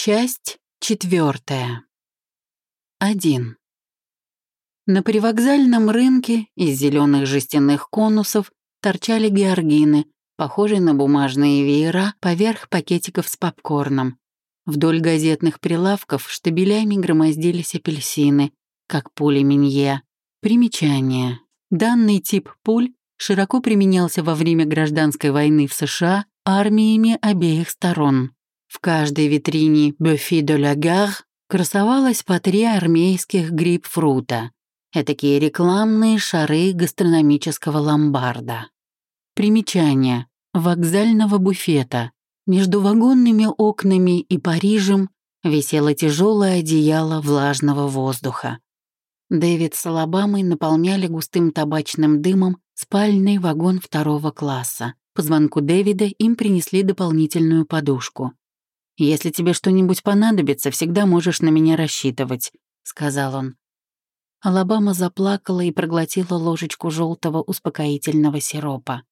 Часть четвертая. Один. На привокзальном рынке из зеленых жестяных конусов торчали георгины, похожие на бумажные веера поверх пакетиков с попкорном. Вдоль газетных прилавков штабелями громоздились апельсины, как пули Минье. Примечание. Данный тип пуль широко применялся во время гражданской войны в США армиями обеих сторон. В каждой витрине «Буфи де ла Гар» красовалось по три армейских грейпфрута, этакие рекламные шары гастрономического ломбарда. Примечание. Вокзального буфета. Между вагонными окнами и Парижем висело тяжелое одеяло влажного воздуха. Дэвид с Алабамой наполняли густым табачным дымом спальный вагон второго класса. По звонку Дэвида им принесли дополнительную подушку. «Если тебе что-нибудь понадобится, всегда можешь на меня рассчитывать», — сказал он. Алабама заплакала и проглотила ложечку желтого успокоительного сиропа.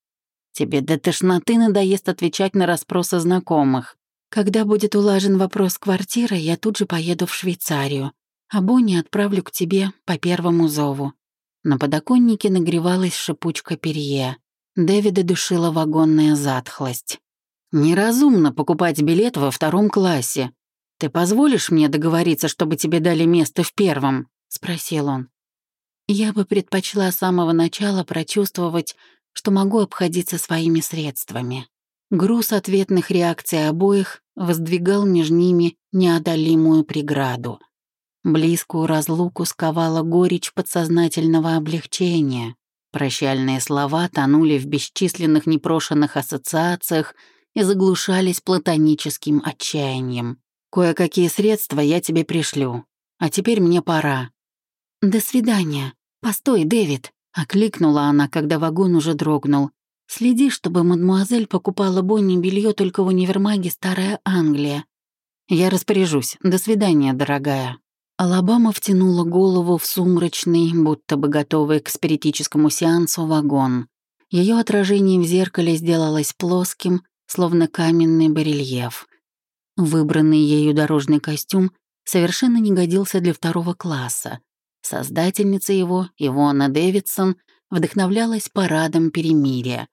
«Тебе до тошноты надоест отвечать на расспросы знакомых. Когда будет улажен вопрос квартиры, я тут же поеду в Швейцарию, а Бонни отправлю к тебе по первому зову». На подоконнике нагревалась шипучка перье. Дэвида душила вагонная затхлость. «Неразумно покупать билет во втором классе. Ты позволишь мне договориться, чтобы тебе дали место в первом?» — спросил он. «Я бы предпочла с самого начала прочувствовать, что могу обходиться своими средствами». Груз ответных реакций обоих воздвигал между ними неодолимую преграду. Близкую разлуку сковала горечь подсознательного облегчения. Прощальные слова тонули в бесчисленных непрошенных ассоциациях — и заглушались платоническим отчаянием. «Кое-какие средства я тебе пришлю. А теперь мне пора». «До свидания. Постой, Дэвид», — окликнула она, когда вагон уже дрогнул. «Следи, чтобы мадмуазель покупала Бонни белье только в универмаге «Старая Англия». «Я распоряжусь. До свидания, дорогая». Алабама втянула голову в сумрачный, будто бы готовый к спиритическому сеансу вагон. Ее отражение в зеркале сделалось плоским, словно каменный барельеф. Выбранный ею дорожный костюм совершенно не годился для второго класса. Создательница его, Ивона Дэвидсон, вдохновлялась парадом перемирия.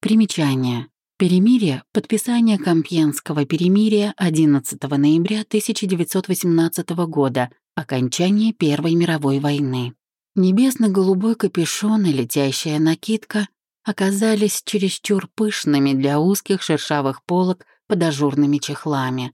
Примечание. Перемирие — подписание Компьенского перемирия 11 ноября 1918 года, окончание Первой мировой войны. Небесно-голубой капюшон и летящая накидка оказались чересчур пышными для узких шершавых полок под ажурными чехлами.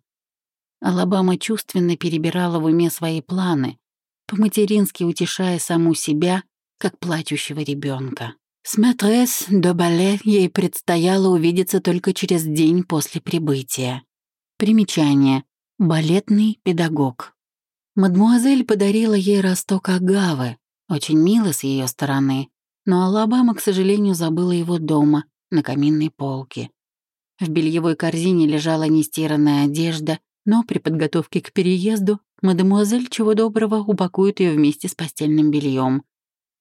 Алабама чувственно перебирала в уме свои планы, по-матерински утешая саму себя, как плачущего ребенка. С мэтрес до бале ей предстояло увидеться только через день после прибытия. Примечание. Балетный педагог. Мадмуазель подарила ей росток агавы, очень мило с ее стороны, но Алабама, к сожалению, забыла его дома, на каминной полке. В бельевой корзине лежала нестиранная одежда, но при подготовке к переезду мадемуазель чего доброго упакует ее вместе с постельным бельем.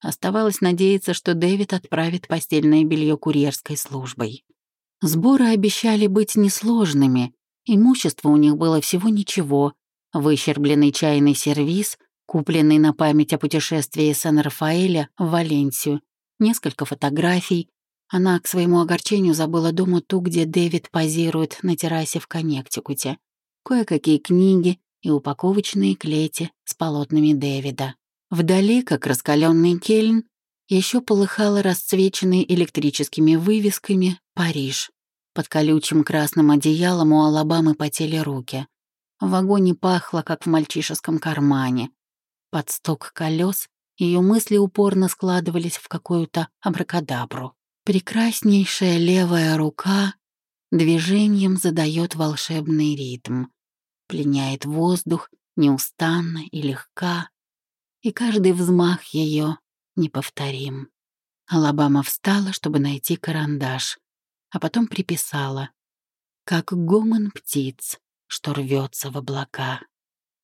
Оставалось надеяться, что Дэвид отправит постельное белье курьерской службой. Сборы обещали быть несложными, имущество у них было всего ничего, выщербленный чайный сервиз, купленный на память о путешествии Сан-Рафаэля в Валенсию, несколько фотографий. Она к своему огорчению забыла дома ту, где Дэвид позирует на террасе в Коннектикуте. Кое-какие книги и упаковочные клети с полотнами Дэвида. Вдали, как раскаленный кельн, еще полыхало расцвеченный электрическими вывесками Париж. Под колючим красным одеялом у Алабамы потели руки. В вагоне пахло, как в мальчишеском кармане. Под стук колес ее мысли упорно складывались в какую-то абракадабру. Прекраснейшая левая рука движением задает волшебный ритм, пленяет воздух неустанно и легка, и каждый взмах ее неповторим. Алабама встала, чтобы найти карандаш, а потом приписала, как гомон птиц, что рвется в облака.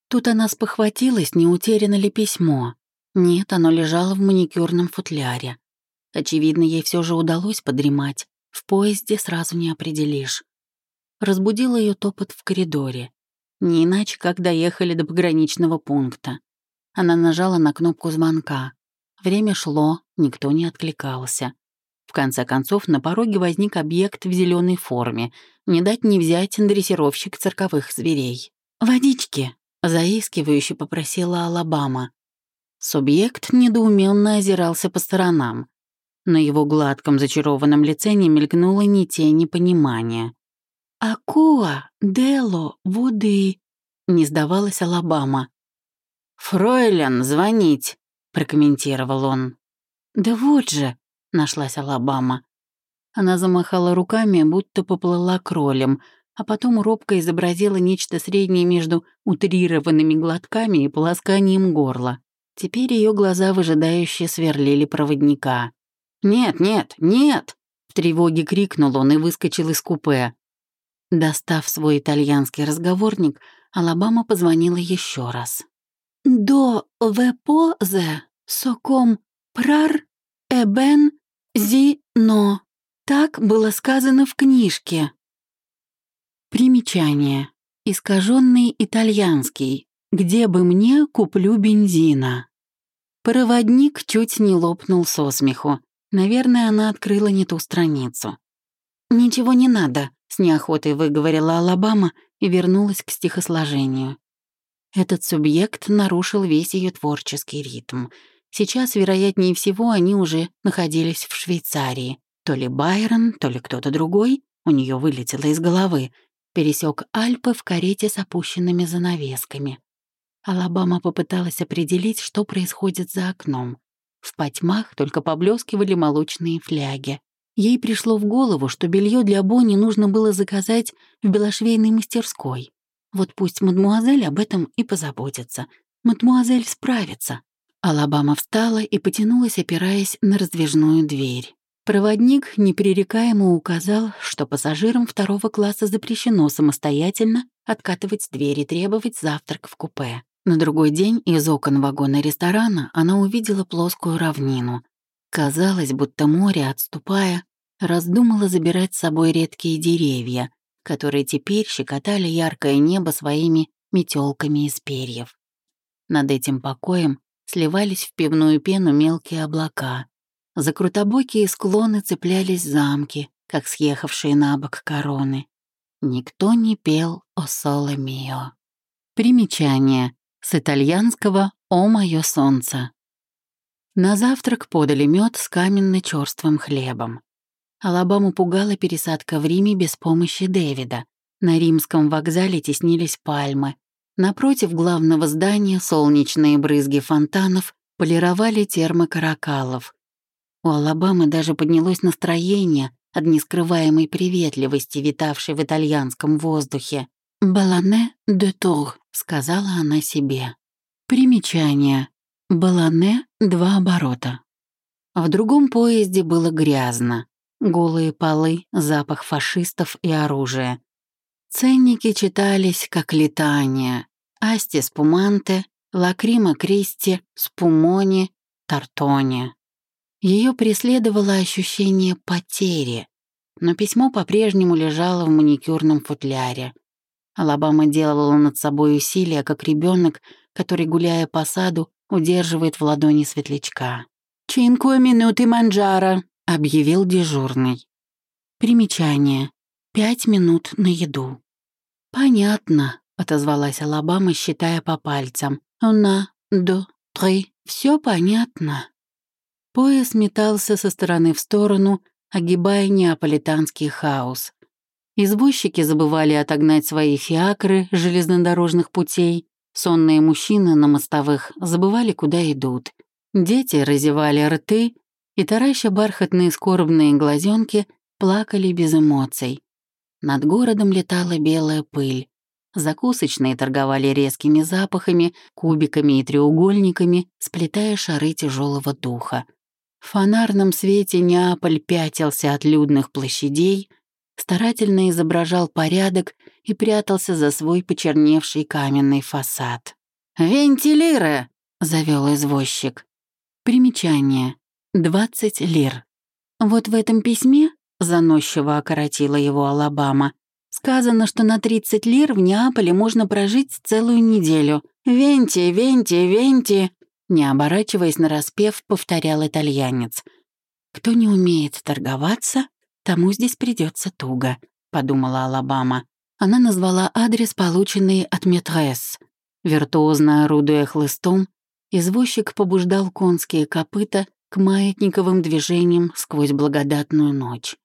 Тут она спохватилась, не утеряно ли письмо. Нет, оно лежало в маникюрном футляре. Очевидно, ей все же удалось подремать. В поезде сразу не определишь. Разбудил ее топот в коридоре. Не иначе, как доехали до пограничного пункта. Она нажала на кнопку звонка. Время шло, никто не откликался. В конце концов, на пороге возник объект в зеленой форме. Не дать не взять дрессировщик цирковых зверей. «Водички!» — заискивающе попросила Алабама. Субъект недоуменно озирался по сторонам. На его гладком зачарованном лице не мелькнуло ни тени понимания. «Акуа, Дело, воды!» — не сдавалась Алабама. «Фройлен, звонить!» — прокомментировал он. «Да вот же!» — нашлась Алабама. Она замахала руками, будто поплыла кролем, а потом робко изобразила нечто среднее между утрированными глотками и полосканием горла. Теперь ее глаза выжидающе сверлили проводника. «Нет, нет, нет!» В тревоге крикнул он и выскочил из купе. Достав свой итальянский разговорник, Алабама позвонила еще раз. «До вепозе соком прар эбен зи но». Так было сказано в книжке. Примечание. Искаженный итальянский. Где бы мне куплю бензина? Проводник чуть не лопнул со смеху. Наверное, она открыла не ту страницу. «Ничего не надо», — с неохотой выговорила Алабама и вернулась к стихосложению. Этот субъект нарушил весь ее творческий ритм. Сейчас, вероятнее всего, они уже находились в Швейцарии. То ли Байрон, то ли кто-то другой, у нее вылетело из головы, пересек Альпы в карете с опущенными занавесками. Алабама попыталась определить, что происходит за окном. В потьмах только поблескивали молочные фляги. Ей пришло в голову, что белье для Бонни нужно было заказать в белошвейной мастерской. Вот пусть мадмуазель об этом и позаботится. Мадмуазель справится. Алабама встала и потянулась, опираясь на раздвижную дверь. Проводник непререкаемо указал, что пассажирам второго класса запрещено самостоятельно откатывать дверь и требовать завтрак в купе. На другой день из окон вагона ресторана она увидела плоскую равнину. Казалось, будто море, отступая, раздумало забирать с собой редкие деревья, которые теперь щекотали яркое небо своими метелками из перьев. Над этим покоем сливались в пивную пену мелкие облака. За крутобокие склоны цеплялись замки, как съехавшие на бок короны. Никто не пел «О соло мио». Примечание. С итальянского «О мое солнце». На завтрак подали мед с каменно-чёрствым хлебом. Алабаму пугала пересадка в Риме без помощи Дэвида. На римском вокзале теснились пальмы. Напротив главного здания солнечные брызги фонтанов полировали термы каракалов. У Алабамы даже поднялось настроение от нескрываемой приветливости, витавшей в итальянском воздухе. «Балане де тур», — сказала она себе. Примечание. Балане — два оборота. В другом поезде было грязно. Голые полы, запах фашистов и оружия. Ценники читались как летания. Асти спуманте, лакрима кристи, спумони, тартони. Ее преследовало ощущение потери, но письмо по-прежнему лежало в маникюрном футляре. Алабама делала над собой усилия, как ребенок, который, гуляя по саду, удерживает в ладони светлячка. «Чинкуэ минуты манджара», — объявил дежурный. Примечание. «Пять минут на еду». «Понятно», — отозвалась Алабама, считая по пальцам. «Una, до, три. Все понятно». Пояс метался со стороны в сторону, огибая неаполитанский хаос. Извозчики забывали отогнать свои фиакры железнодорожных путей, сонные мужчины на мостовых забывали, куда идут. Дети разевали рты и, тараща бархатные скорбные глазенки, плакали без эмоций. Над городом летала белая пыль. Закусочные торговали резкими запахами, кубиками и треугольниками, сплетая шары тяжелого духа. В фонарном свете Неаполь пятился от людных площадей — старательно изображал порядок и прятался за свой почерневший каменный фасад. «Вентилиры!» — завел извозчик. Примечание. двадцать лир. Вот в этом письме, заносчиво окоротила его Алабама, Сказано, что на 30 лир в Неаполе можно прожить целую неделю. Венти, венти, венти!» Не оборачиваясь на распев, повторял итальянец. «Кто не умеет торговаться, тому здесь придется туго», — подумала Алабама. Она назвала адрес, полученный от Метрес. Виртуозно орудуя хлыстом, извозчик побуждал конские копыта к маятниковым движениям сквозь благодатную ночь.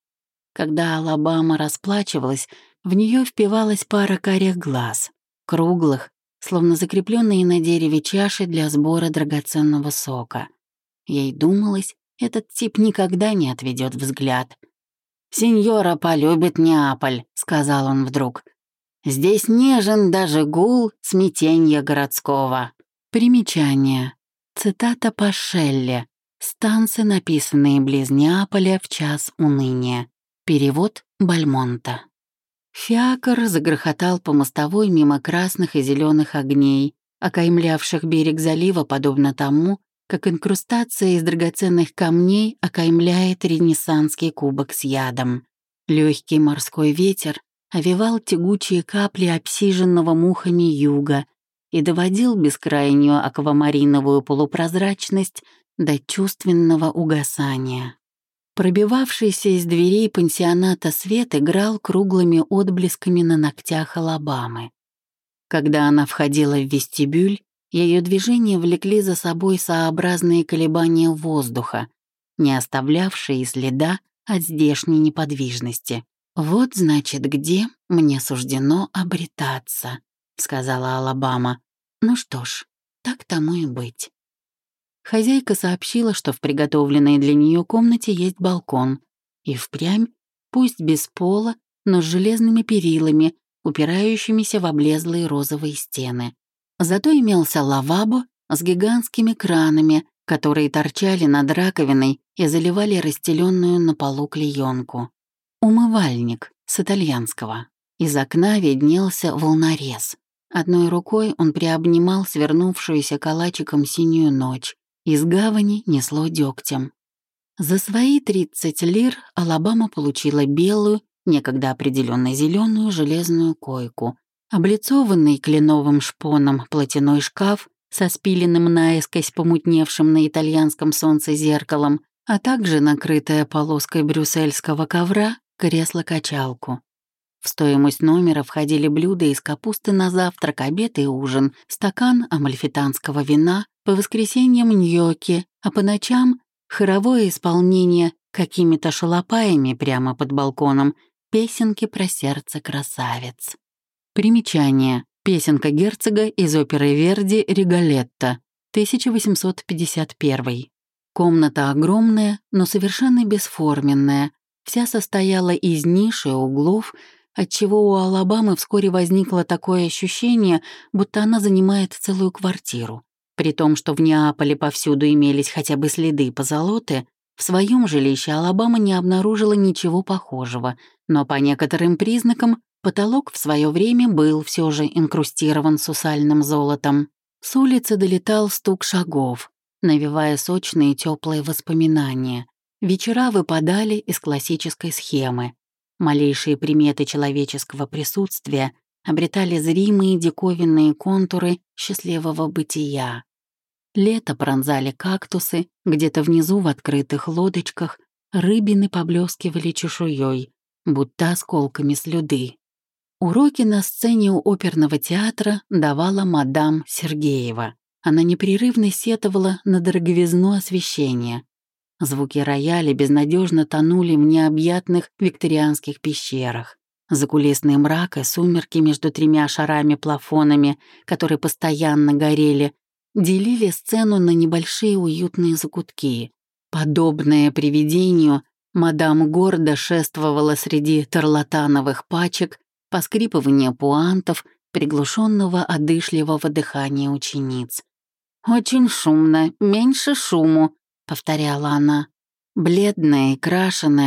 Когда Алабама расплачивалась, в нее впивалась пара карих глаз, круглых, словно закрепленные на дереве чаши для сбора драгоценного сока. Ей думалось, этот тип никогда не отведет взгляд. «Сеньора полюбит Неаполь», — сказал он вдруг. «Здесь нежен даже гул смятенья городского». Примечание. Цитата по Шелле. Станцы, написанные близ Неаполя в час уныния. Перевод Бальмонта. Фиакр загрохотал по мостовой мимо красных и зеленых огней, окаймлявших берег залива, подобно тому, как инкрустация из драгоценных камней окаймляет ренессанский кубок с ядом. Легкий морской ветер овивал тягучие капли обсиженного мухами юга и доводил бескрайнюю аквамариновую полупрозрачность до чувственного угасания. Пробивавшийся из дверей пансионата свет играл круглыми отблесками на ногтях Алабамы. Когда она входила в вестибюль, ее движения влекли за собой сообразные колебания воздуха, не оставлявшие следа от здешней неподвижности. «Вот, значит, где мне суждено обретаться», — сказала Алабама. «Ну что ж, так тому и быть». Хозяйка сообщила, что в приготовленной для нее комнате есть балкон. И впрямь, пусть без пола, но с железными перилами, упирающимися в облезлые розовые стены. Зато имелся лавабо с гигантскими кранами, которые торчали над раковиной и заливали расстеленную на полу клеенку. Умывальник с итальянского. Из окна виднелся волнорез. Одной рукой он приобнимал свернувшуюся калачиком синюю ночь, из гавани несло дегтем. За свои 30 лир Алабама получила белую, некогда определенно зеленую железную койку, облицованный кленовым шпоном платяной шкаф со спиленным наискось помутневшим на итальянском солнце зеркалом, а также накрытая полоской брюссельского ковра кресло-качалку. В стоимость номера входили блюда из капусты на завтрак, обед и ужин, стакан амальфитанского вина, по воскресеньям ньоки, а по ночам — хоровое исполнение какими-то шалопаями прямо под балконом, песенки про сердце красавец. Примечание. Песенка герцога из оперы Верди «Риголетто», 1851. Комната огромная, но совершенно бесформенная, вся состояла из ниш и углов, отчего у Алабамы вскоре возникло такое ощущение, будто она занимает целую квартиру. При том, что в Неаполе повсюду имелись хотя бы следы позолоты, в своем жилище Алабама не обнаружила ничего похожего, но по некоторым признакам потолок в свое время был все же инкрустирован сусальным золотом. С улицы долетал стук шагов, навевая сочные теплые воспоминания. Вечера выпадали из классической схемы. Малейшие приметы человеческого присутствия обретали зримые диковинные контуры счастливого бытия. Лето пронзали кактусы, где-то внизу в открытых лодочках рыбины поблескивали чешуей, будто осколками слюды. Уроки на сцене у оперного театра давала мадам Сергеева. Она непрерывно сетовала на дороговизну освещения. Звуки рояля безнадежно тонули в необъятных викторианских пещерах. Закулисный мрак и сумерки между тремя шарами-плафонами, которые постоянно горели, делили сцену на небольшие уютные закутки. Подобное привидению, мадам гордо шествовала среди тарлатановых пачек, поскрипывания пуантов, приглушенного одышливого дыхания учениц. «Очень шумно, меньше шуму», — повторяла она. Бледная и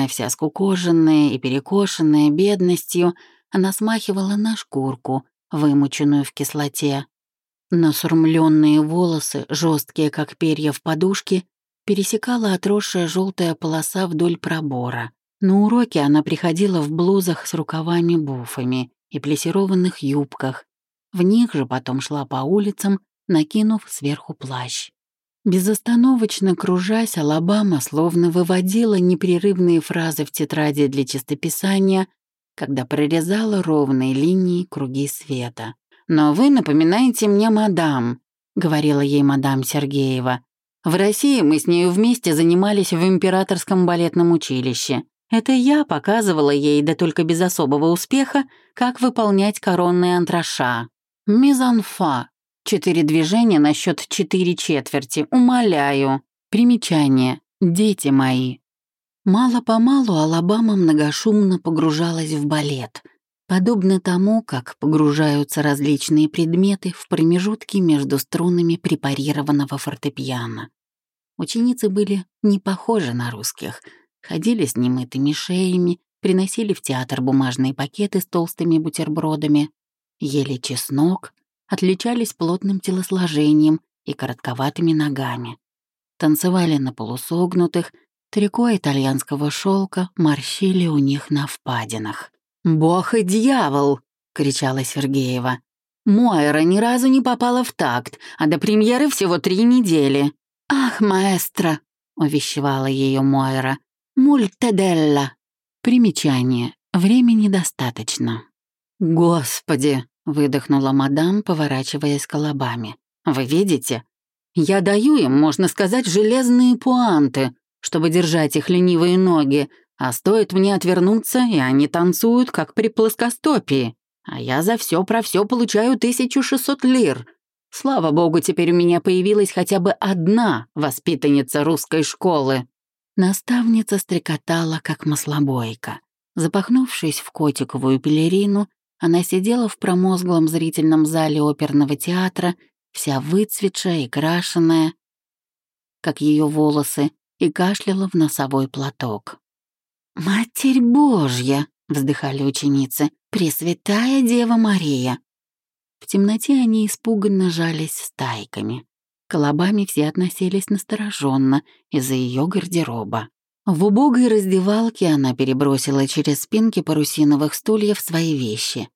вся скукоженная и перекошенная бедностью, она смахивала на шкурку, вымученную в кислоте. Насурмленные волосы, жесткие как перья в подушке, пересекала отросшая желтая полоса вдоль пробора. На уроке она приходила в блузах с рукавами-буфами и плесированных юбках. В них же потом шла по улицам, накинув сверху плащ. Безостановочно кружась, Алабама словно выводила непрерывные фразы в тетради для чистописания, когда прорезала ровные линии круги света. «Но вы напоминаете мне мадам», — говорила ей мадам Сергеева. «В России мы с нею вместе занимались в императорском балетном училище. Это я показывала ей, да только без особого успеха, как выполнять коронные антраша. Мизанфа. Четыре движения на счет четыре четверти. Умоляю. Примечание. Дети мои. Мало-помалу Алабама многошумно погружалась в балет, подобно тому, как погружаются различные предметы в промежутки между струнами препарированного фортепиано. Ученицы были не похожи на русских — ходили с немытыми шеями, приносили в театр бумажные пакеты с толстыми бутербродами, ели чеснок, отличались плотным телосложением и коротковатыми ногами. Танцевали на полусогнутых, трико итальянского шелка морщили у них на впадинах. «Бог и дьявол!» — кричала Сергеева. «Мойра ни разу не попала в такт, а до премьеры всего три недели». «Ах, маэстро!» — увещевала ее Мойра. Мультеделла. Примечание. Времени достаточно. «Господи!» — выдохнула мадам, поворачиваясь колобами. «Вы видите? Я даю им, можно сказать, железные пуанты, чтобы держать их ленивые ноги, а стоит мне отвернуться, и они танцуют, как при плоскостопии. А я за все про все получаю 1600 лир. Слава богу, теперь у меня появилась хотя бы одна воспитанница русской школы». Наставница стрекотала, как маслобойка. Запахнувшись в котиковую пелерину, она сидела в промозглом зрительном зале оперного театра, вся выцветшая и крашеная, как ее волосы, и кашляла в носовой платок. «Матерь Божья!» — вздыхали ученицы. «Пресвятая Дева Мария!» В темноте они испуганно жались стайками. Колобами все относились настороженно из-за ее гардероба. В убогой раздевалке она перебросила через спинки парусиновых стульев свои вещи.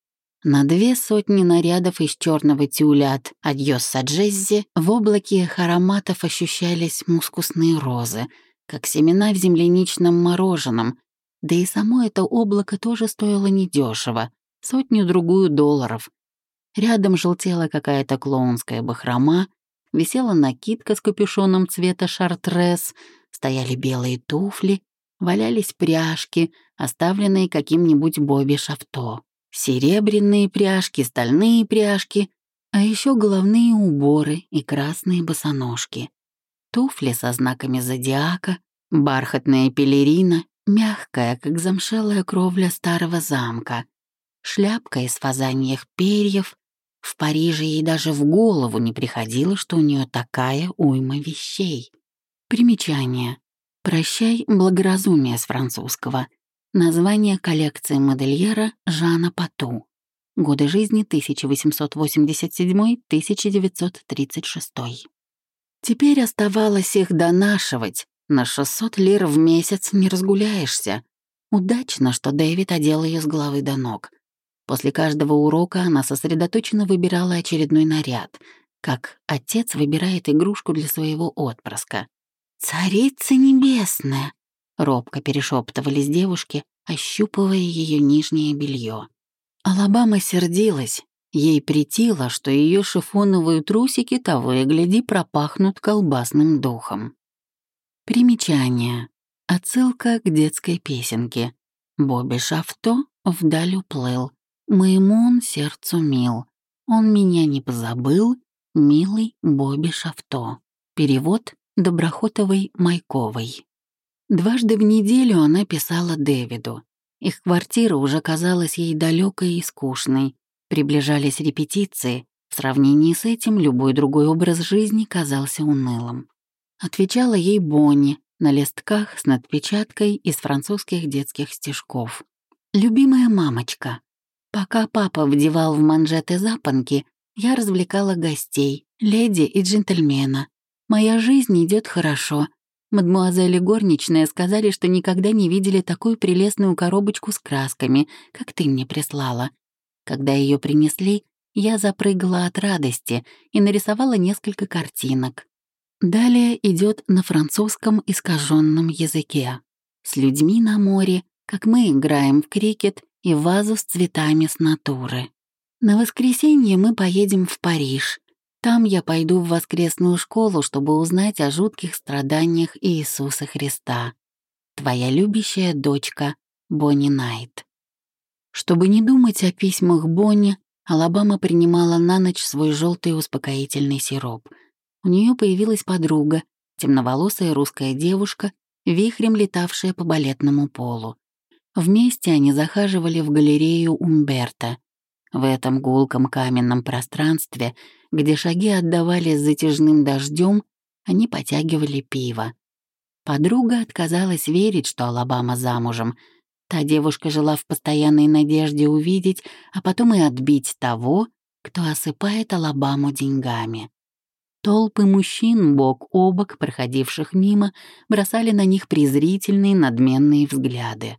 На две сотни нарядов из черного тюля от «Адьос Саджеззи» в облаке их ароматов ощущались мускусные розы, как семена в земляничном мороженом, да и само это облако тоже стоило недешево, сотню-другую долларов. Рядом желтела какая-то клоунская бахрома, висела накидка с капюшоном цвета шартрес, стояли белые туфли, валялись пряжки, оставленные каким-нибудь Бобби Шавто. Серебряные пряжки, стальные пряжки, а еще головные уборы и красные босоножки. Туфли со знаками зодиака, бархатная пелерина, мягкая, как замшелая кровля старого замка, шляпка из фазаньих перьев, в Париже ей даже в голову не приходило, что у нее такая уйма вещей. Примечание. «Прощай, благоразумие» с французского. Название коллекции модельера Жана Пату. Годы жизни 1887-1936. Теперь оставалось их донашивать. На 600 лир в месяц не разгуляешься. Удачно, что Дэвид одел ее с головы до ног — После каждого урока она сосредоточенно выбирала очередной наряд, как отец выбирает игрушку для своего отпрыска. «Царица небесная!» — робко перешептывались девушки, ощупывая ее нижнее белье. Алабама сердилась. Ей притило, что ее шифоновые трусики того и гляди пропахнут колбасным духом. Примечание. Отсылка к детской песенке. Бобби Шафто вдаль уплыл, Моему он сердцу мил. Он меня не позабыл, милый Бобби Шавто. Перевод Доброхотовой Майковой. Дважды в неделю она писала Дэвиду. Их квартира уже казалась ей далекой и скучной. Приближались репетиции. В сравнении с этим любой другой образ жизни казался унылым. Отвечала ей Бонни на листках с надпечаткой из французских детских стишков. «Любимая мамочка, Пока папа вдевал в манжеты запонки, я развлекала гостей, леди и джентльмена. Моя жизнь идет хорошо. Мадмуазель и горничная сказали, что никогда не видели такую прелестную коробочку с красками, как ты мне прислала. Когда ее принесли, я запрыгала от радости и нарисовала несколько картинок. Далее идет на французском искаженном языке. С людьми на море, как мы играем в крикет и вазу с цветами с натуры. На воскресенье мы поедем в Париж. Там я пойду в воскресную школу, чтобы узнать о жутких страданиях Иисуса Христа. Твоя любящая дочка Бонни Найт. Чтобы не думать о письмах Бонни, Алабама принимала на ночь свой желтый успокоительный сироп. У нее появилась подруга, темноволосая русская девушка, вихрем летавшая по балетному полу. Вместе они захаживали в галерею Умберта. В этом гулком каменном пространстве, где шаги отдавались затяжным дождем, они потягивали пиво. Подруга отказалась верить, что Алабама замужем. Та девушка жила в постоянной надежде увидеть, а потом и отбить того, кто осыпает Алабаму деньгами. Толпы мужчин бок о бок, проходивших мимо, бросали на них презрительные надменные взгляды.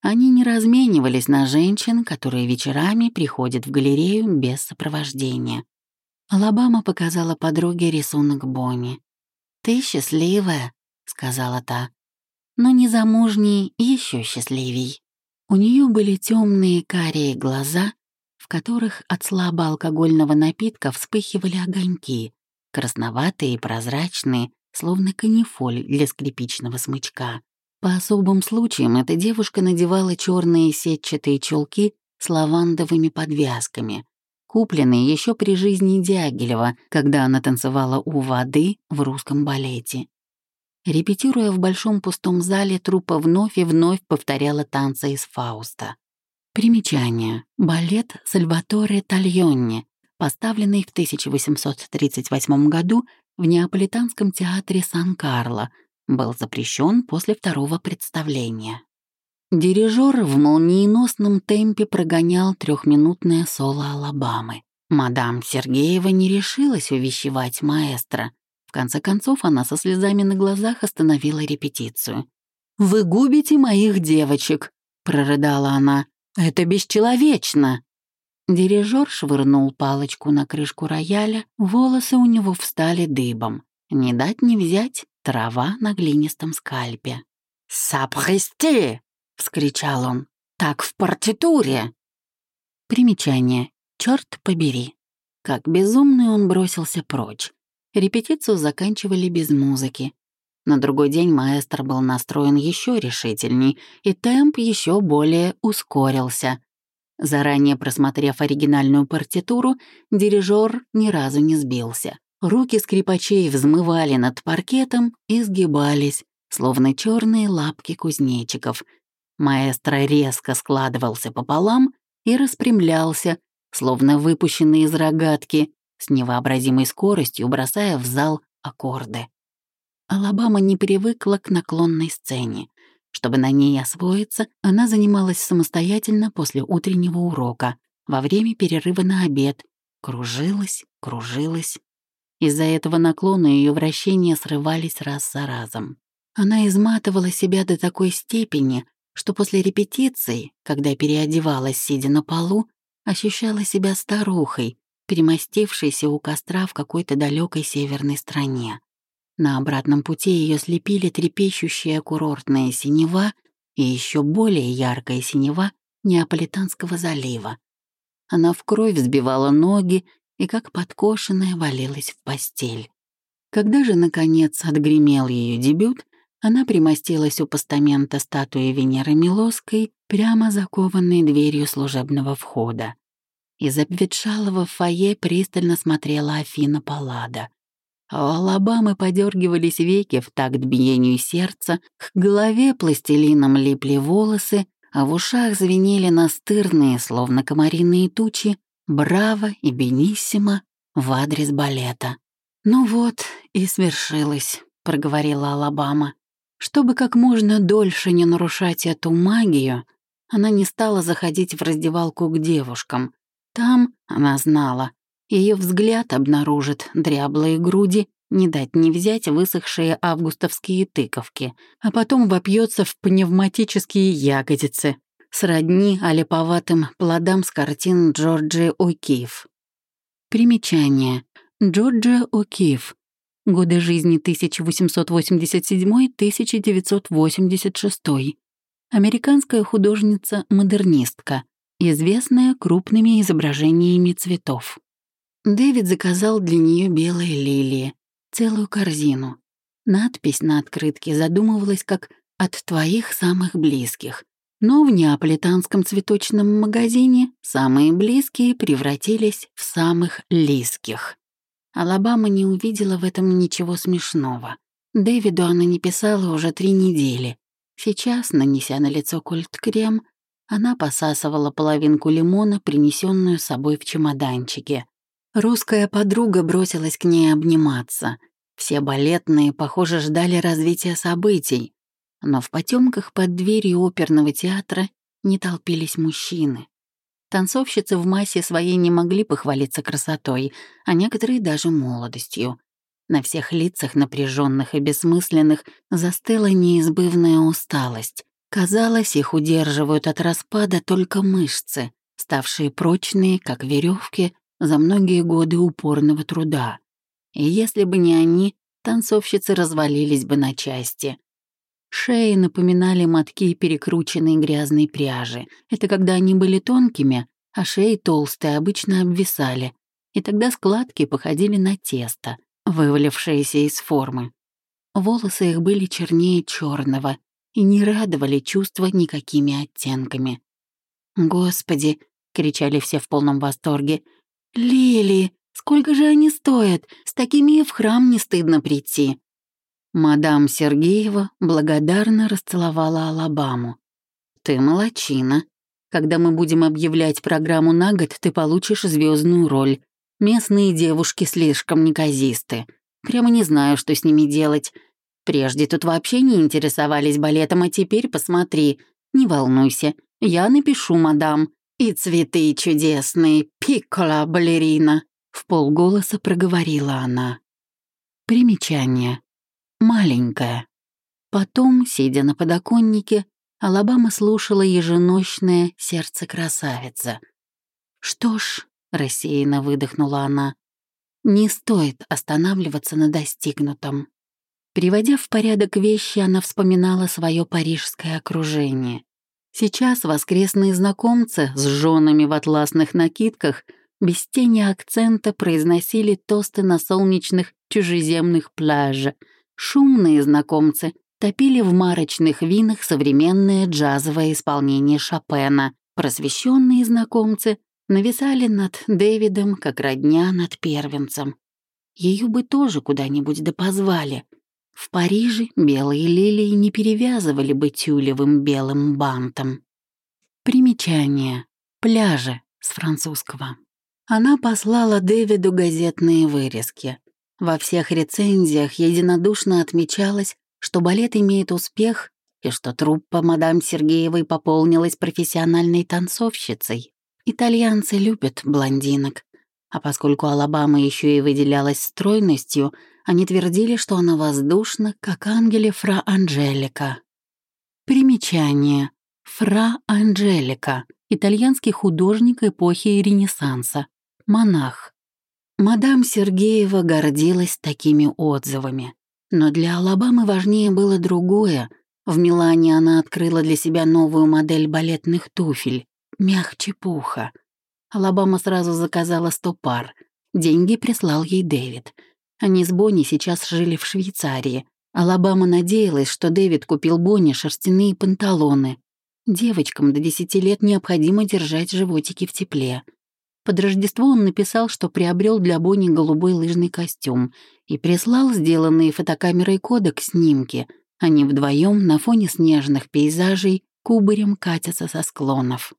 Они не разменивались на женщин, которые вечерами приходят в галерею без сопровождения. Алабама показала подруге рисунок Бонни. «Ты счастливая», — сказала та, «но незамужней еще счастливей». У нее были темные карие глаза, в которых от слабоалкогольного напитка вспыхивали огоньки, красноватые и прозрачные, словно канифоль для скрипичного смычка. По особым случаям эта девушка надевала черные сетчатые чулки с лавандовыми подвязками, купленные еще при жизни Дягилева, когда она танцевала у воды в русском балете. Репетируя в большом пустом зале, трупа вновь и вновь повторяла танцы из Фауста. Примечание. Балет Сальваторе Тальонни, поставленный в 1838 году в Неаполитанском театре Сан-Карло, был запрещен после второго представления. Дирижер в молниеносном темпе прогонял трехминутное соло Алабамы. Мадам Сергеева не решилась увещевать маэстро. В конце концов, она со слезами на глазах остановила репетицию. «Вы губите моих девочек», — прорыдала она. «Это бесчеловечно!» Дирижер швырнул палочку на крышку рояля, волосы у него встали дыбом. Не дать не взять трава на глинистом скальпе. «Сапрести!» — вскричал он. «Так в партитуре!» Примечание. Черт побери. Как безумный он бросился прочь. Репетицию заканчивали без музыки. На другой день маэстро был настроен еще решительней, и темп еще более ускорился. Заранее просмотрев оригинальную партитуру, дирижер ни разу не сбился. Руки скрипачей взмывали над паркетом и сгибались, словно черные лапки кузнечиков. Маэстро резко складывался пополам и распрямлялся, словно выпущенный из рогатки, с невообразимой скоростью бросая в зал аккорды. Алабама не привыкла к наклонной сцене. Чтобы на ней освоиться, она занималась самостоятельно после утреннего урока, во время перерыва на обед, кружилась, кружилась, из-за этого наклона ее вращения срывались раз за разом. Она изматывала себя до такой степени, что после репетиции, когда переодевалась, сидя на полу, ощущала себя старухой, перемостившейся у костра в какой-то далекой северной стране. На обратном пути ее слепили трепещущая курортная синева и еще более яркая синева Неаполитанского залива. Она в кровь взбивала ноги и как подкошенная валилась в постель. Когда же, наконец, отгремел ее дебют, она примостилась у постамента статуи Венеры Милоской прямо закованной дверью служебного входа. Из обветшалого фойе пристально смотрела Афина Паллада. А у Алабамы подергивались веки в такт биению сердца, к голове пластилином липли волосы, а в ушах звенели настырные, словно комариные тучи, «Браво» и «Бениссимо» в адрес балета. «Ну вот, и свершилось», — проговорила Алабама. Чтобы как можно дольше не нарушать эту магию, она не стала заходить в раздевалку к девушкам. Там, она знала, ее взгляд обнаружит дряблые груди не дать не взять высохшие августовские тыковки, а потом вопьется в пневматические ягодицы, сродни олиповатым плодам с картин Джорджи О'Кифф. Примечание. Джорджи О'Кифф. Годы жизни 1887-1986. Американская художница-модернистка, известная крупными изображениями цветов. Дэвид заказал для нее белые лилии, целую корзину. Надпись на открытке задумывалась как «От твоих самых близких». Но в неаполитанском цветочном магазине самые близкие превратились в самых лиских. Алабама не увидела в этом ничего смешного. Дэвиду она не писала уже три недели. Сейчас, нанеся на лицо кольт-крем, она посасывала половинку лимона, принесенную собой в чемоданчике. Русская подруга бросилась к ней обниматься. Все балетные, похоже, ждали развития событий. Но в потемках под дверью оперного театра не толпились мужчины. Танцовщицы в массе своей не могли похвалиться красотой, а некоторые даже молодостью. На всех лицах, напряженных и бессмысленных, застыла неизбывная усталость. Казалось, их удерживают от распада только мышцы, ставшие прочные, как веревки, за многие годы упорного труда. И если бы не они, танцовщицы развалились бы на части. Шеи напоминали мотки перекрученной грязной пряжи. Это когда они были тонкими, а шеи толстые обычно обвисали. И тогда складки походили на тесто, вывалившееся из формы. Волосы их были чернее черного и не радовали чувства никакими оттенками. «Господи!» — кричали все в полном восторге. «Лили, сколько же они стоят? С такими и в храм не стыдно прийти». Мадам Сергеева благодарно расцеловала Алабаму. «Ты молочина. Когда мы будем объявлять программу на год, ты получишь звездную роль. Местные девушки слишком неказисты. Прямо не знаю, что с ними делать. Прежде тут вообще не интересовались балетом, а теперь посмотри. Не волнуйся, я напишу, мадам. «И цветы чудесные, пиккола балерина», — в полголоса проговорила она. Примечание. Маленькая. Потом, сидя на подоконнике, Алабама слушала еженочное сердце красавицы. «Что ж», — рассеянно выдохнула она, — «не стоит останавливаться на достигнутом». Приводя в порядок вещи, она вспоминала свое парижское окружение. Сейчас воскресные знакомцы с женами в атласных накидках без тени акцента произносили тосты на солнечных чужеземных пляжах. Шумные знакомцы топили в марочных винах современное джазовое исполнение Шопена. Просвещенные знакомцы нависали над Дэвидом, как родня над первенцем. Ее бы тоже куда-нибудь да позвали — в Париже белые лилии не перевязывали бы тюлевым белым бантом. Примечание. Пляжи с французского. Она послала Дэвиду газетные вырезки. Во всех рецензиях единодушно отмечалось, что балет имеет успех и что труппа мадам Сергеевой пополнилась профессиональной танцовщицей. Итальянцы любят блондинок, а поскольку Алабама еще и выделялась стройностью, они твердили, что она воздушна, как ангеле Фра Анджелика. Примечание. Фра Анджелика — итальянский художник эпохи Ренессанса, монах. Мадам Сергеева гордилась такими отзывами. Но для Алабамы важнее было другое. В Милане она открыла для себя новую модель балетных туфель, мягче пуха. Алабама сразу заказала сто пар. Деньги прислал ей Дэвид — они с Бонни сейчас жили в Швейцарии. Алабама надеялась, что Дэвид купил Бонни шерстяные панталоны. Девочкам до 10 лет необходимо держать животики в тепле. Под Рождество он написал, что приобрел для Бонни голубой лыжный костюм и прислал сделанные фотокамерой кодек снимки. Они вдвоем на фоне снежных пейзажей кубарем катятся со склонов.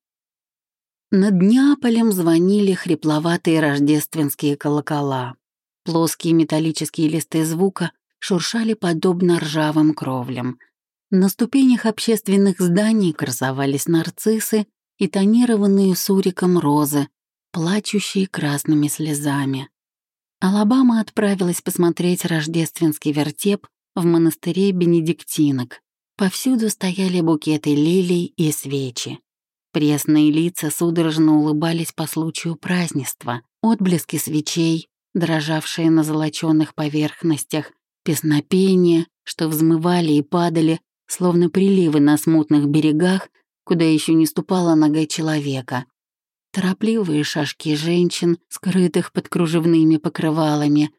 Над Неаполем звонили хрипловатые рождественские колокола. Плоские металлические листы звука шуршали подобно ржавым кровлям. На ступенях общественных зданий красовались нарциссы и тонированные суриком розы, плачущие красными слезами. Алабама отправилась посмотреть рождественский вертеп в монастыре бенедиктинок. Повсюду стояли букеты лилий и свечи. Пресные лица судорожно улыбались по случаю празднества. Отблески свечей, дрожавшие на золочёных поверхностях, песнопения, что взмывали и падали, словно приливы на смутных берегах, куда еще не ступала нога человека. Торопливые шажки женщин, скрытых под кружевными покрывалами.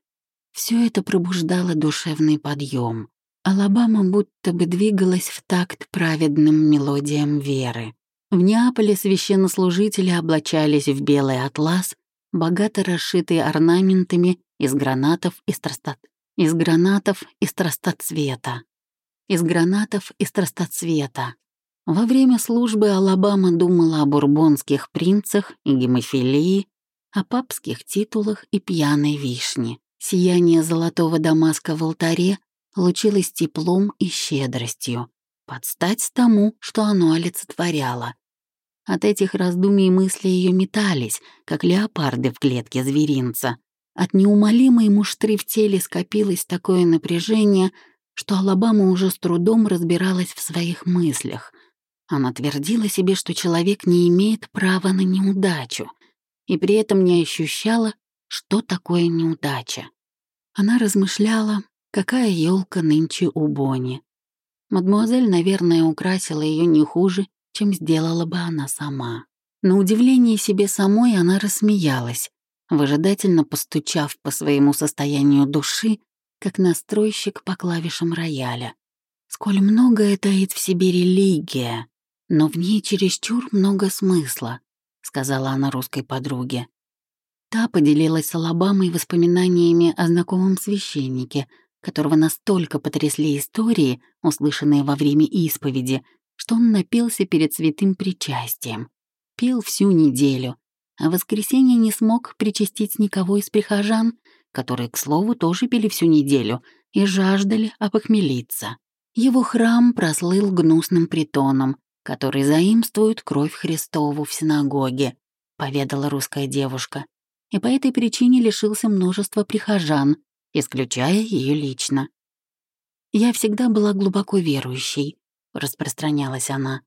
Все это пробуждало душевный подъем. Алабама будто бы двигалась в такт праведным мелодиям веры. В Неаполе священнослужители облачались в белый атлас, богато расшитый орнаментами из гранатов и страстат... из гранатов и страстоцвета. Из гранатов и страстоцвета. Во время службы Алабама думала о бурбонских принцах и гемофилии, о папских титулах и пьяной вишне. Сияние золотого Дамаска в алтаре лучилось теплом и щедростью, под стать тому, что оно олицетворяло. От этих раздумий мысли ее метались, как леопарды в клетке зверинца. От неумолимой муштры в теле скопилось такое напряжение, что Алабама уже с трудом разбиралась в своих мыслях. Она твердила себе, что человек не имеет права на неудачу, и при этом не ощущала, что такое неудача. Она размышляла, какая елка нынче у Бони. Мадмуазель, наверное, украсила ее не хуже, чем сделала бы она сама. На удивление себе самой она рассмеялась, выжидательно постучав по своему состоянию души, как настройщик по клавишам рояля. Сколь многое таит в себе религия, но в ней чересчур много смысла, сказала она русской подруге. Та поделилась с Алабамой воспоминаниями о знакомом священнике, которого настолько потрясли истории, услышанные во время исповеди, что он напился перед святым причастием. Пил всю неделю, а в воскресенье не смог причастить никого из прихожан, которые, к слову, тоже пили всю неделю и жаждали опохмелиться. Его храм прослыл гнусным притоном, который заимствует кровь Христову в синагоге, поведала русская девушка, и по этой причине лишился множества прихожан, исключая ее лично. Я всегда была глубоко верующей, — распространялась она.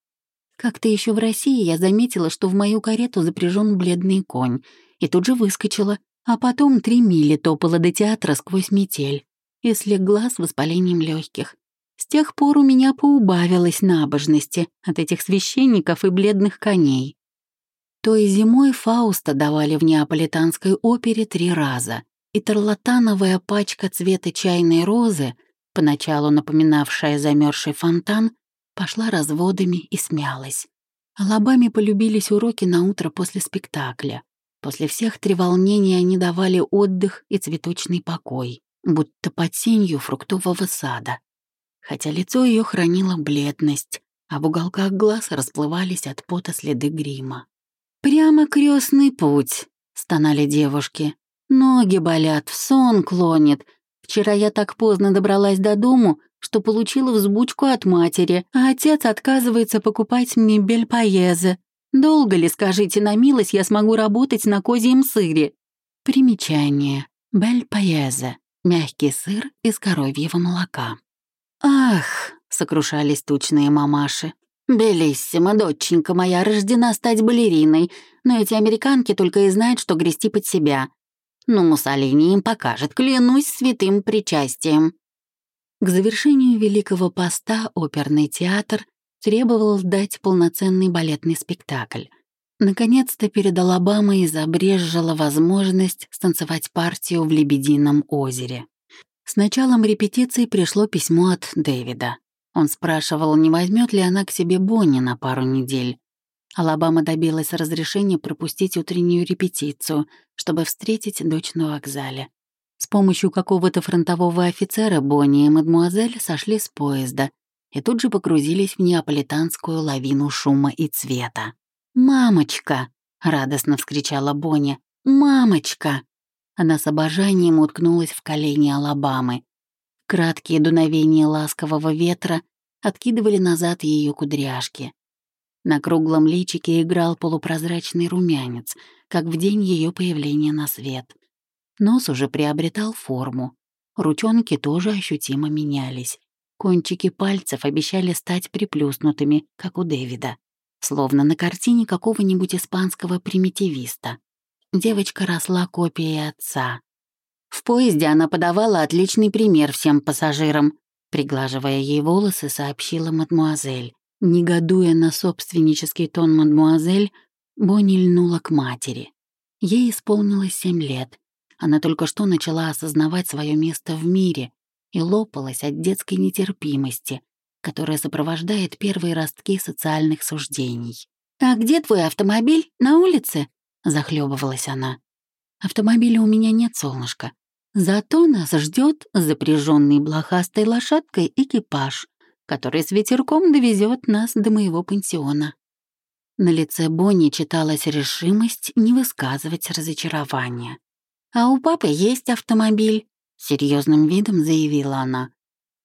«Как-то еще в России я заметила, что в мою карету запряжен бледный конь, и тут же выскочила, а потом три мили топала до театра сквозь метель и слегла с воспалением легких. С тех пор у меня поубавилось набожности от этих священников и бледных коней. Той зимой Фауста давали в неаполитанской опере три раза, и тарлатановая пачка цвета чайной розы, поначалу напоминавшая замерзший фонтан, пошла разводами и смялась. Алабаме полюбились уроки на утро после спектакля. После всех треволнений они давали отдых и цветочный покой, будто под сенью фруктового сада. Хотя лицо ее хранило бледность, а в уголках глаз расплывались от пота следы грима. «Прямо крестный путь», — стонали девушки. «Ноги болят, сон клонит. Вчера я так поздно добралась до дому, что получила взбучку от матери, а отец отказывается покупать мне бельпоезы. Долго ли, скажите на милость, я смогу работать на козьем сыре? Примечание. Бельпоезе. Мягкий сыр из коровьего молока. «Ах!» — сокрушались тучные мамаши. «Белиссима, доченька моя, рождена стать балериной, но эти американки только и знают, что грести под себя. Ну, Муссолини им покажет, клянусь святым причастием». К завершению Великого Поста оперный театр требовал дать полноценный балетный спектакль. Наконец-то перед Алабамой забрежжила возможность станцевать партию в «Лебедином озере». С началом репетиции пришло письмо от Дэвида. Он спрашивал, не возьмет ли она к себе Бонни на пару недель. Алабама добилась разрешения пропустить утреннюю репетицию, чтобы встретить дочь на вокзале. С помощью какого-то фронтового офицера Бонни и мадмуазель сошли с поезда и тут же погрузились в неаполитанскую лавину шума и цвета. «Мамочка!» — радостно вскричала Бонни. «Мамочка!» Она с обожанием уткнулась в колени Алабамы. Краткие дуновения ласкового ветра откидывали назад ее кудряшки. На круглом личике играл полупрозрачный румянец, как в день ее появления на свет. Нос уже приобретал форму. Ручонки тоже ощутимо менялись. Кончики пальцев обещали стать приплюснутыми, как у Дэвида, словно на картине какого-нибудь испанского примитивиста. Девочка росла копией отца. В поезде она подавала отличный пример всем пассажирам, приглаживая ей волосы, сообщила мадмуазель. Негодуя на собственнический тон мадмуазель, Бонни льнула к матери. Ей исполнилось семь лет. Она только что начала осознавать свое место в мире и лопалась от детской нетерпимости, которая сопровождает первые ростки социальных суждений. «А где твой автомобиль? На улице?» — захлебывалась она. «Автомобиля у меня нет, солнышко. Зато нас ждет запряженный блохастой лошадкой экипаж, который с ветерком довезет нас до моего пансиона». На лице Бонни читалась решимость не высказывать разочарования. «А у папы есть автомобиль», — серьезным видом заявила она.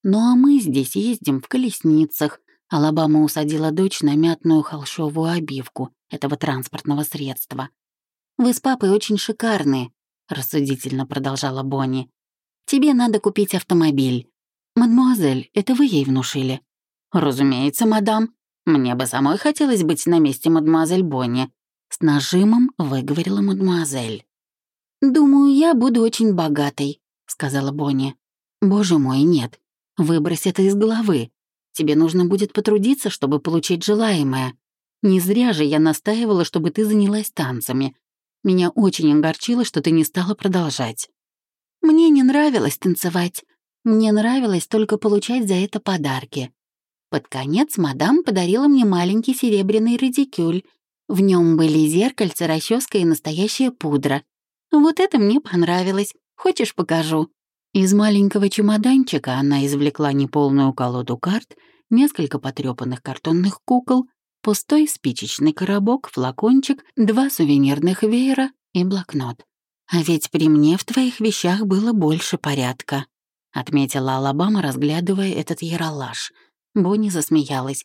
«Ну а мы здесь ездим в колесницах». Алабама усадила дочь на мятную холщовую обивку этого транспортного средства. «Вы с папой очень шикарные», — рассудительно продолжала Бонни. «Тебе надо купить автомобиль. Мадмуазель, это вы ей внушили?» «Разумеется, мадам. Мне бы самой хотелось быть на месте мадмуазель Бонни», — с нажимом выговорила мадмуазель. «Думаю, я буду очень богатой», — сказала Бонни. «Боже мой, нет. Выбрось это из головы. Тебе нужно будет потрудиться, чтобы получить желаемое. Не зря же я настаивала, чтобы ты занялась танцами. Меня очень огорчило, что ты не стала продолжать. Мне не нравилось танцевать. Мне нравилось только получать за это подарки. Под конец мадам подарила мне маленький серебряный радикюль. В нем были зеркальце, расческа и настоящая пудра. Вот это мне понравилось. Хочешь, покажу?» Из маленького чемоданчика она извлекла неполную колоду карт, несколько потрёпанных картонных кукол, пустой спичечный коробок, флакончик, два сувенирных веера и блокнот. «А ведь при мне в твоих вещах было больше порядка», — отметила Алабама, разглядывая этот яролаж. Бонни засмеялась.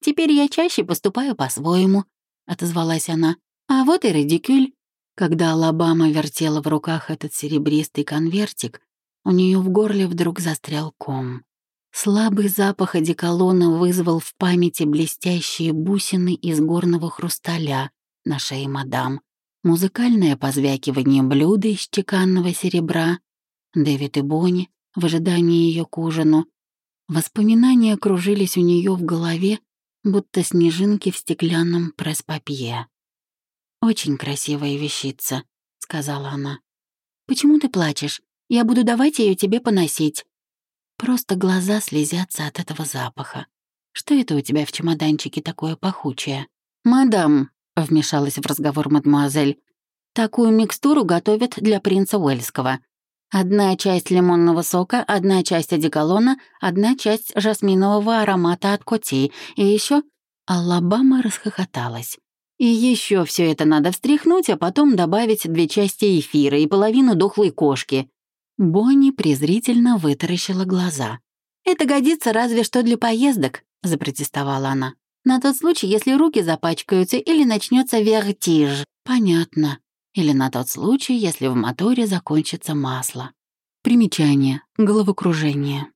«Теперь я чаще поступаю по-своему», — отозвалась она. «А вот и радикюль. Когда Алабама вертела в руках этот серебристый конвертик, у нее в горле вдруг застрял ком. Слабый запах одеколона вызвал в памяти блестящие бусины из горного хрусталя на шее мадам, музыкальное позвякивание блюда из чеканного серебра, Дэвид и Бонни в ожидании ее к ужину. Воспоминания кружились у нее в голове, будто снежинки в стеклянном пресс-папье. «Очень красивая вещица», — сказала она. «Почему ты плачешь? Я буду давать ее тебе поносить». Просто глаза слезятся от этого запаха. Что это у тебя в чемоданчике такое пахучее? «Мадам», — вмешалась в разговор мадемуазель, «такую микстуру готовят для принца Уэльского. Одна часть лимонного сока, одна часть одеколона, одна часть жасминового аромата от коти, и еще Алабама расхохоталась. И еще все это надо встряхнуть, а потом добавить две части эфира и половину дохлой кошки. Бонни презрительно вытаращила глаза. «Это годится разве что для поездок», — запротестовала она. «На тот случай, если руки запачкаются или начнется вертиж». «Понятно. Или на тот случай, если в моторе закончится масло». Примечание. Головокружение.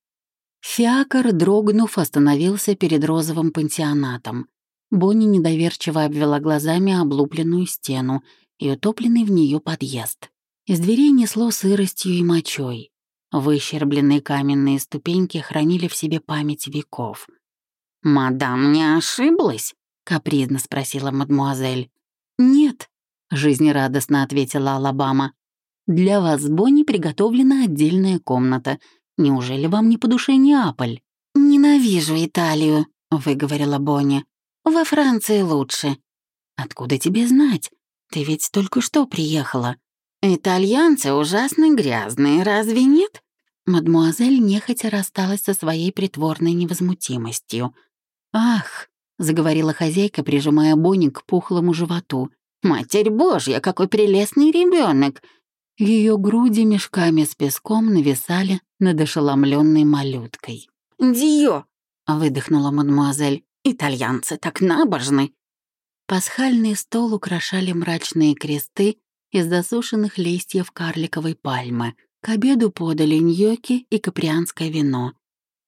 Фиакр, дрогнув, остановился перед розовым пансионатом. Бонни недоверчиво обвела глазами облупленную стену и утопленный в нее подъезд. Из дверей несло сыростью и мочой. Выщербленные каменные ступеньки хранили в себе память веков. «Мадам не ошиблась?» — капризно спросила мадмуазель. «Нет», — жизнерадостно ответила Алабама. «Для вас Бонни приготовлена отдельная комната. Неужели вам не по душе Неаполь?» «Ненавижу Италию», — выговорила Бонни. Во Франции лучше. Откуда тебе знать? Ты ведь только что приехала. Итальянцы ужасно грязные, разве нет? Мадмуазель нехотя рассталась со своей притворной невозмутимостью. «Ах!» — заговорила хозяйка, прижимая Бонни к пухлому животу. «Матерь Божья, какой прелестный ребенок! Ее груди мешками с песком нависали над ошеломленной малюткой. «Дио!» — выдохнула мадмуазель. Итальянцы так набожны. Пасхальный стол украшали мрачные кресты из засушенных листьев карликовой пальмы. К обеду подали ньоки и каприанское вино,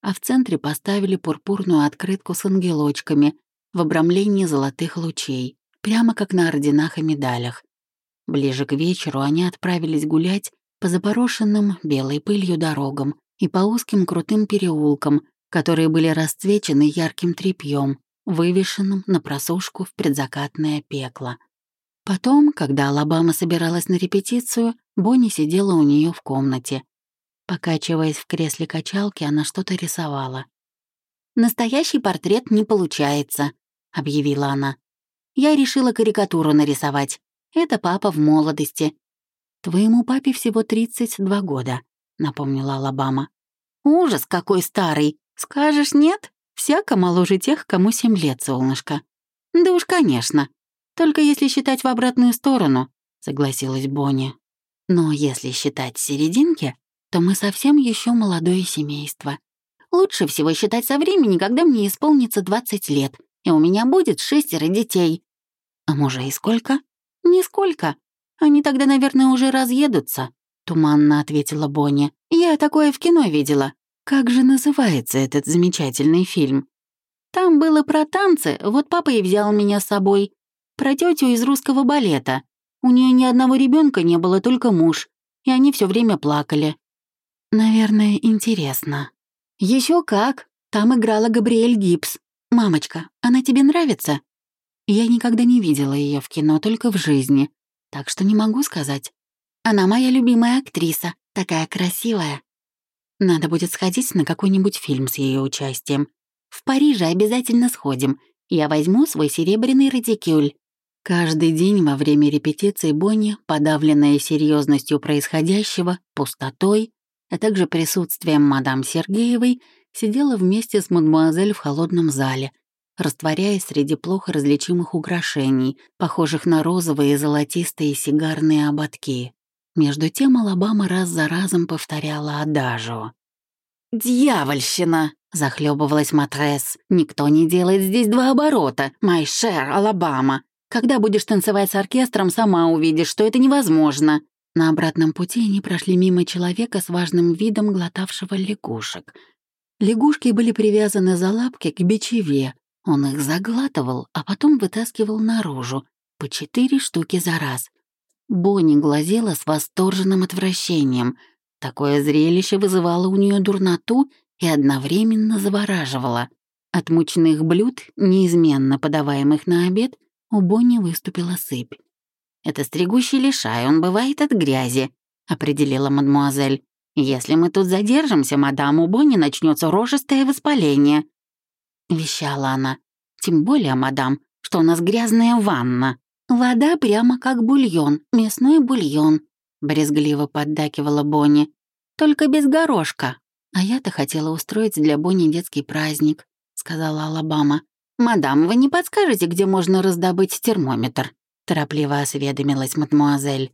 а в центре поставили пурпурную открытку с ангелочками в обрамлении золотых лучей, прямо как на орденах и медалях. Ближе к вечеру они отправились гулять по запорошенным белой пылью дорогам и по узким крутым переулкам, которые были расцвечены ярким тряпьем, вывешенным на просушку в предзакатное пекло. Потом, когда Алабама собиралась на репетицию, Бонни сидела у нее в комнате. Покачиваясь в кресле качалки, она что-то рисовала. «Настоящий портрет не получается», — объявила она. «Я решила карикатуру нарисовать. Это папа в молодости». «Твоему папе всего 32 года», — напомнила Алабама. «Ужас, какой старый! Скажешь, нет? Всяко моложе тех, кому семь лет, солнышко». «Да уж, конечно. Только если считать в обратную сторону», — согласилась Бонни. «Но если считать серединки, то мы совсем еще молодое семейство. Лучше всего считать со времени, когда мне исполнится 20 лет, и у меня будет шестеро детей». «А мужа и сколько?» «Нисколько. Они тогда, наверное, уже разъедутся», — туманно ответила Бонни. «Я такое в кино видела. Как же называется этот замечательный фильм? Там было про танцы, вот папа и взял меня с собой. Про тетю из русского балета. У нее ни одного ребенка не было, только муж. И они все время плакали. Наверное, интересно. Еще как. Там играла Габриэль Гибс. Мамочка, она тебе нравится? Я никогда не видела ее в кино, только в жизни. Так что не могу сказать. Она моя любимая актриса, такая красивая. Надо будет сходить на какой-нибудь фильм с ее участием. В Париже обязательно сходим. Я возьму свой серебряный радикюль». Каждый день во время репетиции Бонни, подавленная серьезностью происходящего, пустотой, а также присутствием мадам Сергеевой, сидела вместе с мадемуазель в холодном зале, растворяясь среди плохо различимых украшений, похожих на розовые золотистые сигарные ободки. Между тем Алабама раз за разом повторяла адажу. «Дьявольщина!» — захлебывалась Матрес. «Никто не делает здесь два оборота. Майшер, Алабама. Когда будешь танцевать с оркестром, сама увидишь, что это невозможно». На обратном пути они прошли мимо человека с важным видом глотавшего лягушек. Лягушки были привязаны за лапки к бичеве. Он их заглатывал, а потом вытаскивал наружу, по четыре штуки за раз. Бонни глазела с восторженным отвращением. Такое зрелище вызывало у нее дурноту и одновременно завораживало. От мучных блюд, неизменно подаваемых на обед, у Бонни выступила сыпь. «Это стригущий лишай, он бывает от грязи», — определила мадмуазель. «Если мы тут задержимся, мадам, у Бонни начнется рожистое воспаление», — вещала она. «Тем более, мадам, что у нас грязная ванна». «Вода прямо как бульон, мясной бульон», — брезгливо поддакивала Бонни. «Только без горошка». «А я-то хотела устроить для Бонни детский праздник», — сказала Алабама. «Мадам, вы не подскажете, где можно раздобыть термометр?» — торопливо осведомилась мадмуазель.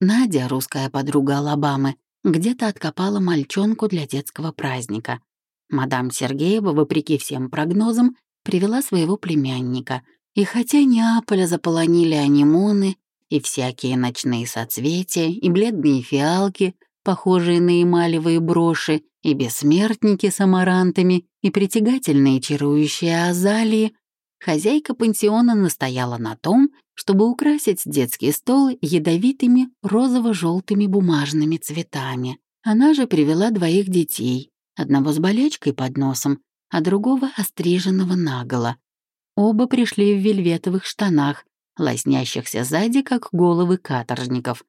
Надя, русская подруга Алабамы, где-то откопала мальчонку для детского праздника. Мадам Сергеева, вопреки всем прогнозам, привела своего племянника, и хотя Неаполя заполонили анимоны и всякие ночные соцветия, и бледные фиалки, похожие на эмалевые броши, и бессмертники с амарантами, и притягательные чарующие азалии, хозяйка пансиона настояла на том, чтобы украсить детский стол ядовитыми розово-желтыми бумажными цветами. Она же привела двоих детей, одного с болячкой под носом, а другого остриженного наголо, Оба пришли в вельветовых штанах, лоснящихся сзади, как головы каторжников.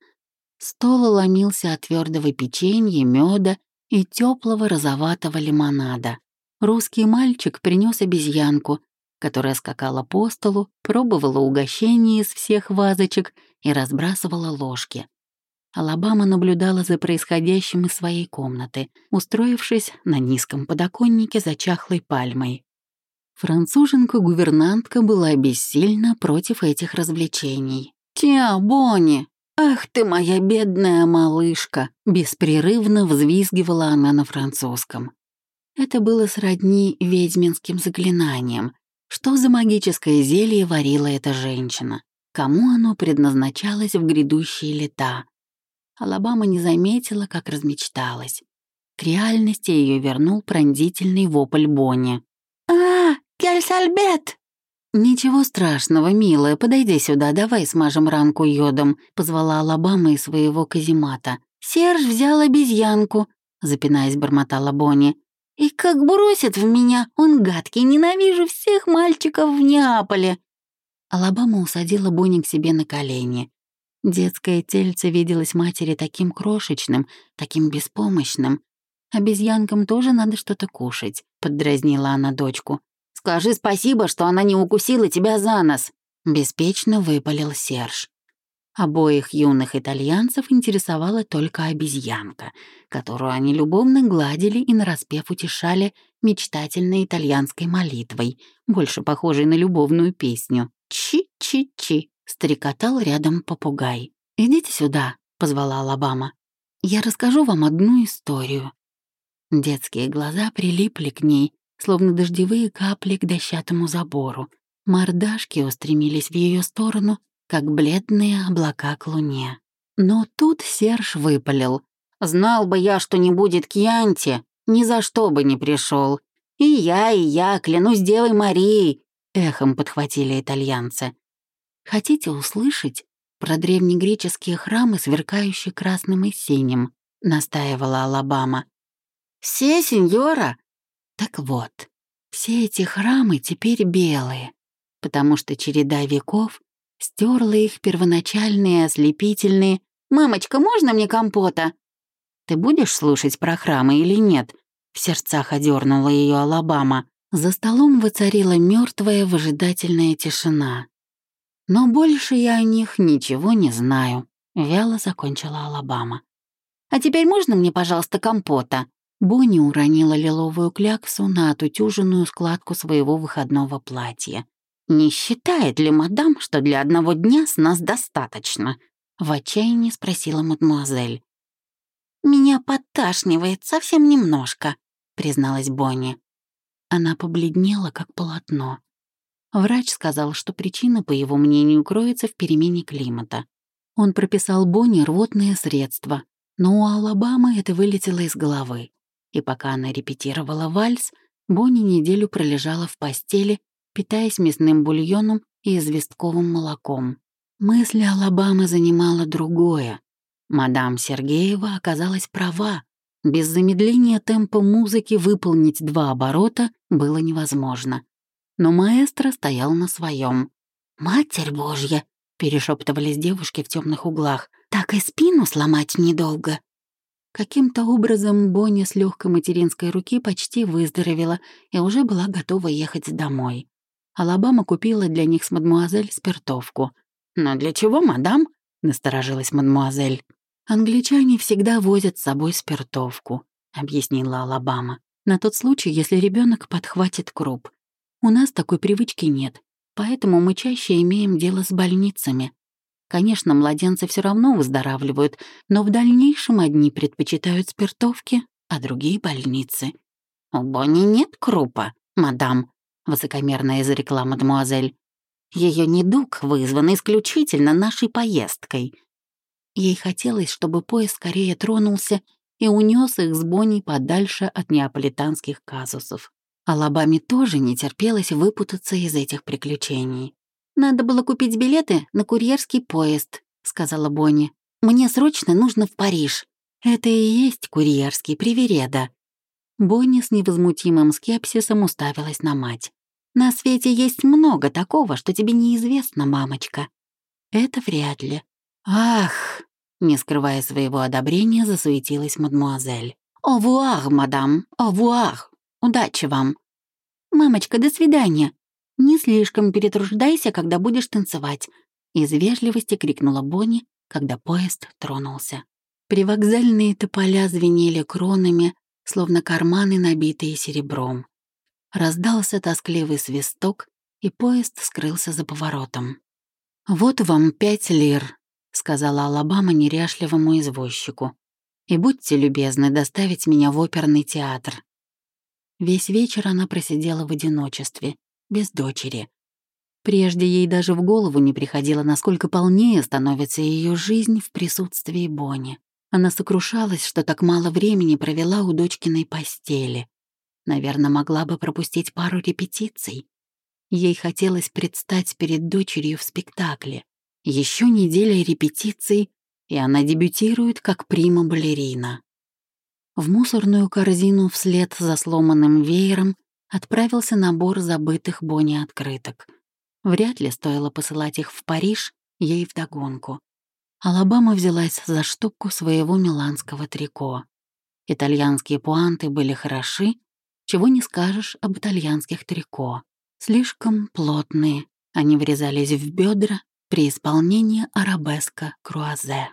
Стол ломился от твердого печенья, меда и теплого розоватого лимонада. Русский мальчик принес обезьянку, которая скакала по столу, пробовала угощения из всех вазочек и разбрасывала ложки. Алабама наблюдала за происходящим из своей комнаты, устроившись на низком подоконнике за чахлой пальмой. Француженка-гувернантка была бессильна против этих развлечений. «Тиа, Бонни! Ах ты моя бедная малышка!» Беспрерывно взвизгивала она на французском. Это было сродни ведьминским заклинаниям. Что за магическое зелье варила эта женщина? кому оно предназначалось в грядущие лета. Алабама не заметила, как размечталась. К реальности ее вернул пронзительный вопль Бонни. «А, кельсальбет!» «Ничего страшного, милая, подойди сюда, давай смажем ранку йодом», — позвала Алабама из своего каземата. «Серж взял обезьянку», — запинаясь, бормотала Бонни. «И как бросит в меня, он гадкий, ненавижу всех мальчиков в Неаполе». Алабама усадила Бонни к себе на колени. Детское тельце виделось матери таким крошечным, таким беспомощным. «Обезьянкам тоже надо что-то кушать», — поддразнила она дочку. «Скажи спасибо, что она не укусила тебя за нос», — беспечно выпалил Серж. Обоих юных итальянцев интересовала только обезьянка, которую они любовно гладили и нараспев утешали мечтательной итальянской молитвой, больше похожей на любовную песню. «Чи-чи-чи», — стрекотал рядом попугай. «Идите сюда», — позвала Алабама. «Я расскажу вам одну историю». Детские глаза прилипли к ней, словно дождевые капли к дощатому забору. Мордашки устремились в ее сторону, как бледные облака к луне. Но тут Серж выпалил. «Знал бы я, что не будет Кьянти, ни за что бы не пришел. И я, и я, клянусь Девой Марией!» Эхом подхватили итальянцы. «Хотите услышать про древнегреческие храмы, сверкающие красным и синим?» — настаивала Алабама. «Все, сеньора!» Так вот, все эти храмы теперь белые, потому что череда веков стерла их первоначальные ослепительные «Мамочка, можно мне компота?» «Ты будешь слушать про храмы или нет?» В сердцах одернула ее Алабама. За столом воцарила мертвая выжидательная тишина. «Но больше я о них ничего не знаю», — вяло закончила Алабама. «А теперь можно мне, пожалуйста, компота?» Бонни уронила лиловую кляксу на отутюженную складку своего выходного платья. «Не считает ли мадам, что для одного дня с нас достаточно?» — в отчаянии спросила мадемуазель. «Меня подташнивает совсем немножко», — призналась Бонни. Она побледнела, как полотно. Врач сказал, что причина, по его мнению, кроется в перемене климата. Он прописал Бонни рвотные средства, но у Алабамы это вылетело из головы и пока она репетировала вальс, Бонни неделю пролежала в постели, питаясь мясным бульоном и известковым молоком. Мысль Алабамы занимала другое. Мадам Сергеева оказалась права. Без замедления темпа музыки выполнить два оборота было невозможно. Но маэстро стоял на своем. «Матерь Божья!» — перешептывались девушки в темных углах. «Так и спину сломать недолго!» Каким-то образом Бонни с легкой материнской руки почти выздоровела и уже была готова ехать домой. Алабама купила для них с мадмуазель спиртовку. «Но для чего, мадам?» — насторожилась мадмуазель. «Англичане всегда возят с собой спиртовку», — объяснила Алабама. «На тот случай, если ребенок подхватит круп. У нас такой привычки нет, поэтому мы чаще имеем дело с больницами. Конечно, младенцы все равно выздоравливают, но в дальнейшем одни предпочитают спиртовки, а другие — больницы. «У Бонни нет крупа, мадам», — высокомерно изрекла мадемуазель. Ее недуг вызван исключительно нашей поездкой». Ей хотелось, чтобы поезд скорее тронулся и унес их с Бонни подальше от неаполитанских казусов. Алабаме тоже не терпелось выпутаться из этих приключений. «Надо было купить билеты на курьерский поезд», — сказала Бонни. «Мне срочно нужно в Париж». «Это и есть курьерский привереда». Бонни с невозмутимым скепсисом уставилась на мать. «На свете есть много такого, что тебе неизвестно, мамочка». «Это вряд ли». «Ах!» — не скрывая своего одобрения, засуетилась мадмуазель. «Овуар, мадам, овуар. Удачи вам». «Мамочка, до свидания», «Не слишком перетруждайся, когда будешь танцевать», — из вежливости крикнула Бонни, когда поезд тронулся. Привокзальные тополя звенели кронами, словно карманы, набитые серебром. Раздался тоскливый свисток, и поезд скрылся за поворотом. «Вот вам пять лир», — сказала Алабама неряшливому извозчику. «И будьте любезны доставить меня в оперный театр». Весь вечер она просидела в одиночестве, без дочери. Прежде ей даже в голову не приходило, насколько полнее становится ее жизнь в присутствии Бонни. Она сокрушалась, что так мало времени провела у дочкиной постели. Наверное, могла бы пропустить пару репетиций. Ей хотелось предстать перед дочерью в спектакле. Еще неделя репетиций, и она дебютирует как прима-балерина. В мусорную корзину вслед за сломанным веером отправился набор забытых Бонни открыток. Вряд ли стоило посылать их в Париж ей вдогонку. Алабама взялась за штуку своего миланского трико. Итальянские пуанты были хороши, чего не скажешь об итальянских трико. Слишком плотные, они врезались в бедра при исполнении арабеска круазе.